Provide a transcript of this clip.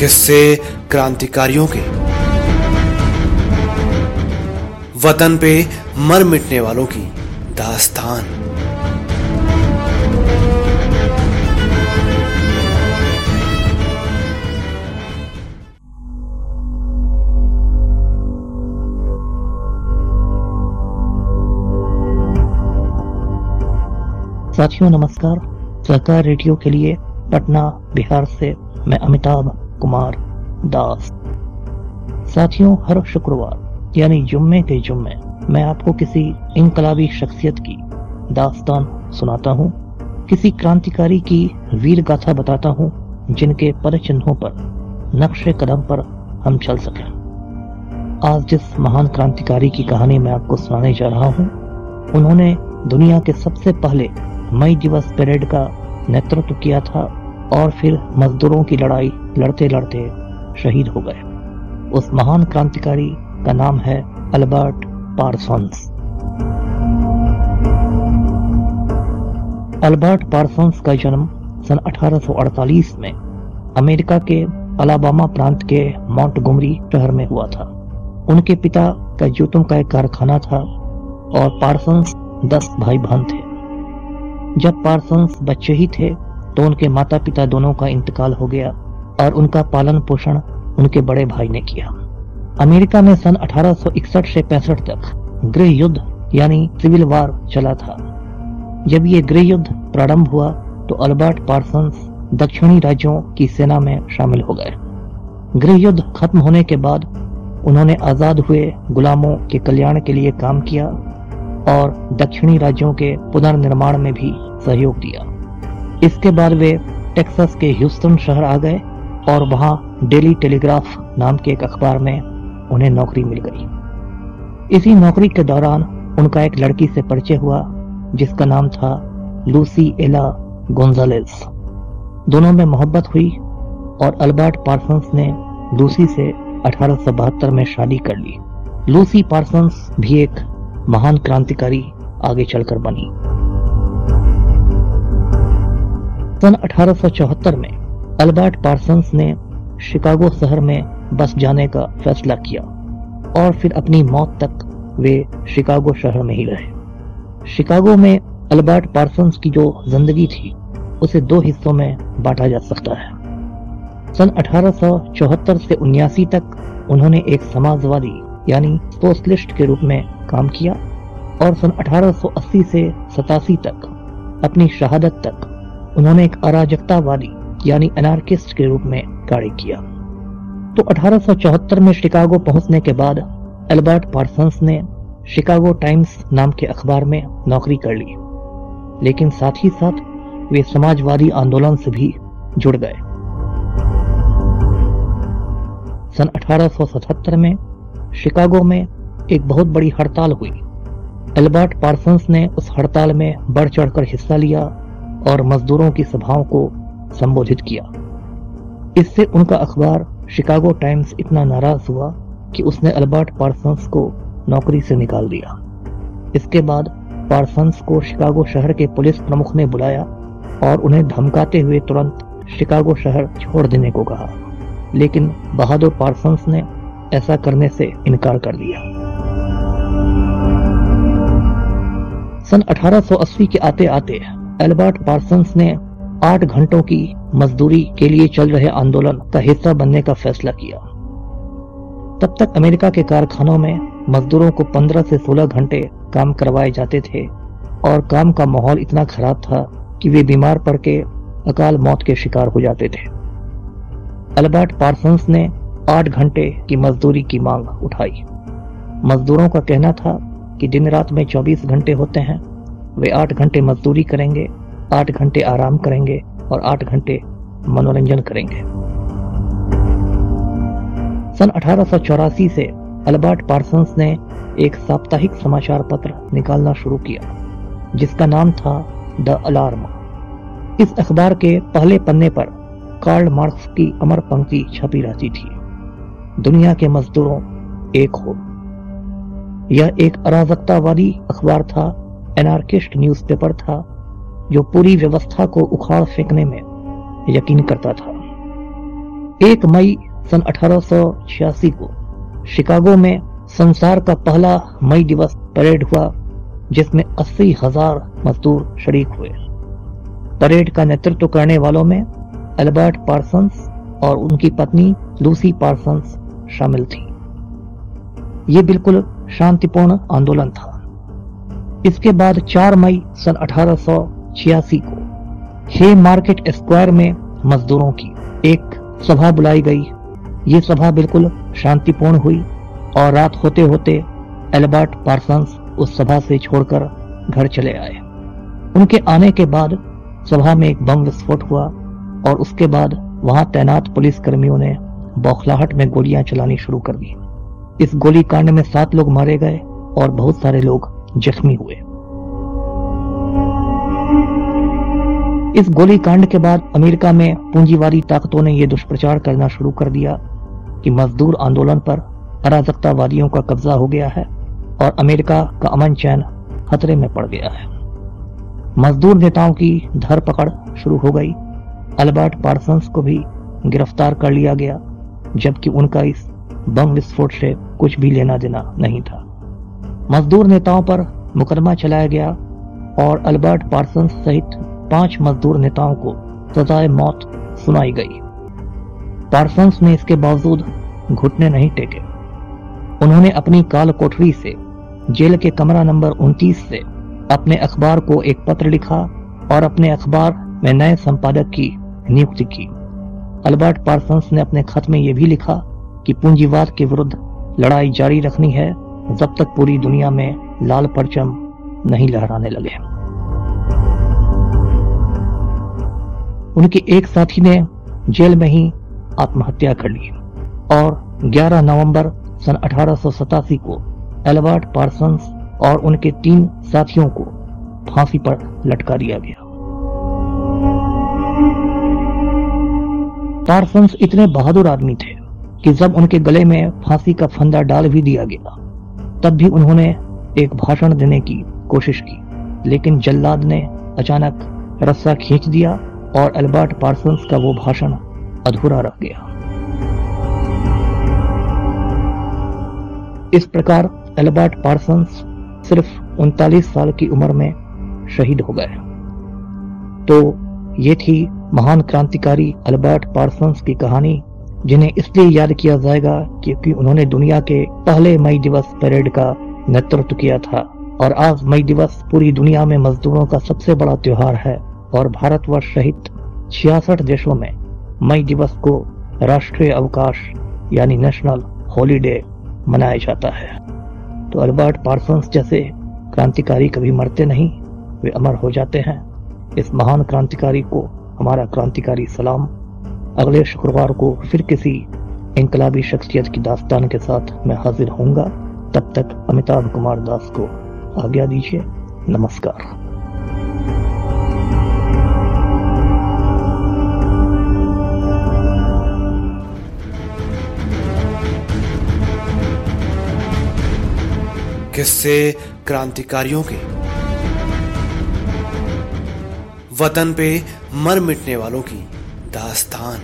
किस्से क्रांतिकारियों के। वतन पे मर मिटने वालों की दास्तान। साथियों, नमस्कार। सरकार रेडियो के लिए पटना, बिहार से मैं अमिताभ। कुमार दास। साथियों, हर शुक्रवार, यानी जुम्मे के जुम्मे, मैं आपको किसी इनकलाबी शख्सियत की दास्तान सुनाता हूँ, किसी क्रांतिकारी की वीर गाथा बताता हूँ, जिनके पद चिन्हों पर, नक्शे कदम पर हम चल सकें। आज जिस महान क्रांतिकारी की कहानी मैं आपको सुनाने जा रहा हूँ, उन्होंने दुनिया के सबसे पहले मई दिवस परेड का नेतृत्व किया था और फिर मजदूरों की लड़ाई लड़ते लड़ते शहीद हो गए। उस महान क्रांतिकारी का नाम है अल्बर्ट पार्सन्स। अल्बर्ट पार्सन्स का जन्म सन 1848 में अमेरिका के अलाबामा प्रांत के माउंट गुमरी शहर में हुआ था। उनके पिता का जूतों का एक कारखाना था और पार्सन्स दस भाई बहन थे। जब पार्सन्स बच्चे ही थे तो उनके माता पिता दोनों का इंतकाल हो गया और उनका पालन पोषण उनके बड़े भाई ने किया। अमेरिका में सन 1861 से पैंसठ तक गृह युद्ध, यानी सिविल वार, चला था। जब ये गृह युद्ध प्रारंभ हुआ तो अल्बर्ट पार्सन्स दक्षिणी राज्यों की सेना में शामिल हो गए। गृह युद्ध खत्म होने के बाद उन्होंने आज़ाद हुए गुलामों के कल्याण के लिए काम किया और दक्षिणी राज्यों के पुनर्निर्माण में भी सहयोग दिया। इसके बाद वे टेक्सास के ह्यूस्टन शहर आ गए और वहाँ डेली टेलीग्राफ नाम के एक अखबार में उन्हें नौकरी मिल गई। इसी नौकरी के दौरान उनका एक लड़की से परिचय हुआ, जिसका नाम था लूसी एला गोन्जालेस दोनों में मोहब्बत हुई और अल्बर्ट पार्सन्स ने लूसी से अठारह सौ बहत्तर में शादी कर ली। लूसी पार्सन्स भी एक महान क्रांतिकारी आगे चलकर बनी। सन 1874 में अल्बर्ट पार्सन्स ने शिकागो शहर में बस जाने का फैसला किया और फिर अपनी मौत तक वे शिकागो शहर में ही रहे। शिकागो में अल्बर्ट पार्सन्स की जो ज़िंदगी थी, उसे दो हिस्सों में बांटा जा सकता है। सन 1874 से उन्यासी तक उन्होंने एक समाजवादी, यानी सोशलिस्ट के रूप में काम किया और सन 1880 से सतासी तक अपनी शहादत तक उन्होंने एक अराजकतावादी, यानी अनार्किस्ट के रूप में कार्य किया। तो 1874 में शिकागो पहुँचने के बाद एल्बर्ट पार्सन्स ने शिकागो टाइम्स नाम के अखबार में नौकरी कर ली। लेकिन साथ ही साथ, वे समाजवादी आंदोलन से भी जुड़ गए। सन 1877 में शिकागो में एक बहुत बड़ी हड़ताल हुई। एल्बर्ट पार्सन्स ने उस हड़ताल में बढ़ चढ़कर हिस्सा लिया और मजदूरों की सभाओं को संबोधित किया। इससे उनका अखबार शिकागो टाइम्स इतना नाराज़ हुआ कि उसने अल्बर्ट पार्सन्स को नौकरी से निकाल दिया। इसके बाद पार्सन्स को शिकागो शहर के पुलिस प्रमुख ने बुलाया और उन्हें धमकाते हुए तुरंत शिकागो शहर छोड़ देने को कहा। लेकिन बहादुर पार्सन्स ने ऐसा करने से इनकार कर दिया। सन 1880 के आते आते एल्बर्ट पार्सन्स ने आठ घंटों की मजदूरी के लिए चल रहे आंदोलन का हिस्सा बनने का फैसला किया। तब तक अमेरिका के कारखानों में मजदूरों को 15 से 16 घंटे काम करवाए जाते थे और काम का माहौल इतना खराब था कि वे बीमार पड़ के अकाल मौत के शिकार हो जाते थे। अल्बर्ट पार्सन्स ने आठ घंटे की मजदूरी की मांग उठाई। मजदूरों का कहना था कि दिन रात में 24 घंटे होते हैं वे आठ घंटे मजदूरी करेंगे, आठ घंटे आराम करेंगे और आठ घंटे मनोरंजन करेंगे। सन अठारह सौ चौरासी से अल्बर्ट पार्सन्स ने एक साप्ताहिक समाचार पत्र निकालना शुरू किया, जिसका नाम था द अलार्म। इस अखबार के पहले पन्ने पर कार्ल मार्क्स की अमर पंक्ति छपी रहती थी। दुनिया के मजदूरों एक हो। यह एक अराजकतावादी अखबार था एनार्किस्ट न्यूज़पेपर था, जो पूरी व्यवस्था को उखाड़ फेंकने में यकीन करता था। एक मई सन अठारह सौ छियासी को शिकागो में संसार का पहला मई दिवस परेड हुआ, जिसमें अस्सी हज़ार मजदूर शरीक हुए। परेड का नेतृत्व करने वालों में अल्बर्ट पार्सन्स और उनकी पत्नी लूसी पार्सन्स शामिल थी। ये बिल्कुल शांतिपूर्ण आंदोलन था। इसके बाद 4 मई सन अठारह को हे मार्केट स्क्वायर में मजदूरों की एक सभा बुलाई गई। ये सभा बिल्कुल शांतिपूर्ण हुई और रात होते होते एल्बर्ट पार्सन्स उस सभा से छोड़कर घर चले आए। उनके आने के बाद सभा में एक बम विस्फोट हुआ और उसके बाद वहाँ तैनात पुलिस कर्मियों ने बौखलाहट में गोलियाँ चलानी शुरू कर दी। इस गोली कांड में सात लोग मारे गए और बहुत सारे लोग जख्मी हुए। इस गोली कांड के बाद अमेरिका में पूंजीवादी ताकतों ने यह दुष्प्रचार करना शुरू कर दिया कि मजदूर आंदोलन पर अराजकतावादियों का कब्जा हो गया है और अमेरिका का अमन चैन खतरे में पड़ गया है। मजदूर नेताओं की धरपकड़ शुरू हो गई। अल्बर्ट पार्सन्स को भी गिरफ़्तार कर लिया गया, जबकि उनका इस बम विस्फोट से कुछ भी लेना देना नहीं था। मजदूर नेताओं पर मुकदमा चलाया गया और अल्बर्ट पार्सन्स सहित पाँच मजदूर नेताओं को सजाए मौत सुनाई गई। पार्सन्स ने इसके बावजूद घुटने नहीं टेके। उन्होंने अपनी काल कोठरी से जेल के कमरा नंबर 29 से अपने अखबार को एक पत्र लिखा और अपने अखबार में नए संपादक की नियुक्ति की। अल्बर्ट पार्सन्स ने अपने खत में यह भी लिखा कि पूंजीवाद के विरुद्ध लड़ाई जारी रखनी है जब तक पूरी दुनिया में लाल परचम नहीं लहराने लगे। उनके एक साथी ने जेल में ही आत्महत्या कर ली और 11 नवंबर सन अठारह को एल्बर्ट पार्सन्स और उनके तीन साथियों को फांसी पर लटका दिया गया। पार्सन्स इतने बहादुर आदमी थे कि जब उनके गले में फांसी का फंदा डाल भी दिया गया तब भी उन्होंने एक भाषण देने की कोशिश की। लेकिन जल्लाद ने अचानक रस्सा खींच दिया और अल्बर्ट पार्सन्स का वो भाषण अधूरा रह गया। इस प्रकार एल्बर्ट पार्सन्स सिर्फ़ उनतालीस साल की उम्र में शहीद हो गए। तो ये थी महान क्रांतिकारी अल्बर्ट पार्सन्स की कहानी। जिन्हें इसलिए याद किया जाएगा क्योंकि उन्होंने दुनिया के पहले मई दिवस परेड का नेतृत्व किया था। और आज मई दिवस पूरी दुनिया में मजदूरों का सबसे बड़ा त्योहार है और भारतवर्ष सहित छियासठ देशों में मई दिवस को राष्ट्रीय अवकाश यानी नेशनल हॉलीडे मनाया जाता है। तो अल्बर्ट पार्सन्स जैसे क्रांतिकारी कभी मरते नहीं, वे अमर हो जाते हैं। इस महान क्रांतिकारी को हमारा क्रांतिकारी सलाम अगले शुक्रवार को फिर किसी इनकलाबी शख्सियत की दास्तान के साथ मैं हाजिर होऊँगा। तब तक अमिताभ कुमार दास को आज्ञा दीजिए। नमस्कार। किस्से क्रांतिकारियों के। वतन पे मर मिटने वालों की। दास्तान।